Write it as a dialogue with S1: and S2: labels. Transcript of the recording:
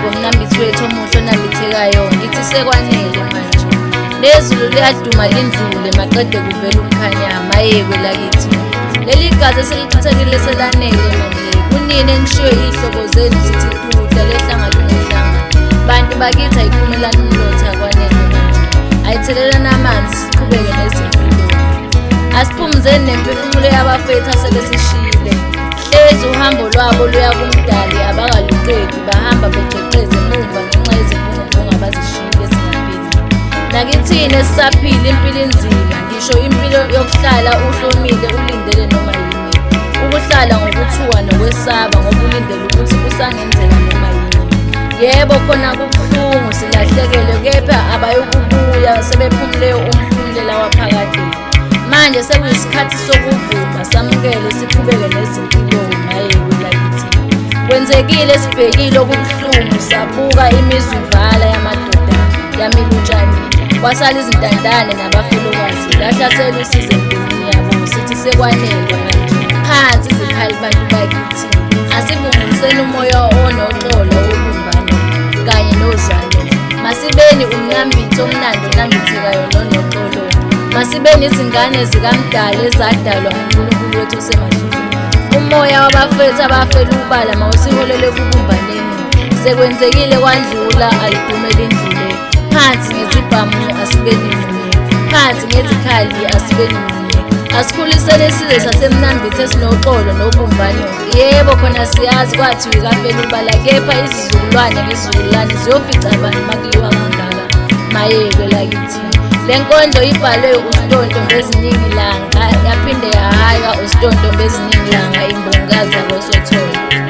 S1: Ngomnambithi wethu omuhle onambithekayo ngithi sekwanele manje. Lezulu liyaduma lindlule maqede kuvela ukukhanyama aye kwelakithi. Leli gazi eselichithekile selanele manje. Kunini engishiwe iy'hlobo zenu zithi kudla lehlanga lunehlanga. Bantu bakithi ayiphumelani umlotha kwanele manje. Ayithelelani amanzi siqhubeke nezimpilo. Asiphumuzeni nemphefumulo yabafethu asebesishiyile. Hlezi uhambo lwabo luya kumdali abakaluqedi bahamba bejeqeza emumva ngenxa yezimbungubungu abazishiyile ezingapheli. Nakithini esisaphila impilo inzima ngisho impilo yokuhlala uhlomile ulindele noma yini. Ukuhlala ngokuthuka nokwesaba ngoba ulindele ukuthi kusangenzeka noma yini. Yebo khona kubuhlungu silahlekelwe kepha abayokubuya sebephumule umphumulela waphakade. Manje sekuyisikhathi sokuvuma samukele siqhubeke nezimpilo naye kwelakithi. Kwenzekile sibhekile okubuhlungu sabuka imizuvala yamadoda yamilutshane. Kwasala izintandane nabafelokazi lahlasela usize emndenini yabo sithi sekwanele manje. Phansi izikhali bantu bakithi. Asivumiseni umoya onoxolo wobumbano kanye nozalo. Masibeni umnambithi omnandi onambithekayo nonoxolo. Masibeni izingane zikamdala ezadalwa nguNkulunkulu wethu osemazulwini. Umoya wabafethu abafela ubala mawusiholele kubumbaneni. Sekwenzekile kwandlula alidume lindlule. Phansi ngezibhamu asibeni munye. Phansi ngezikhali asibeni munye. Asikhuliseni isizwe sasemnambithi esinoxolo nobumbano. Yebo khona siyazi kwathiwa ikafela ubala kepha izizukulwane ngezizukulwane ziyofica abantu makuliwa kangaka. Maye kwelakithi. Le nkondlo ibhalwe ustonto beziningi langa yaphinde yahaywa ustonto beziningi langa imbongazi yakosothola.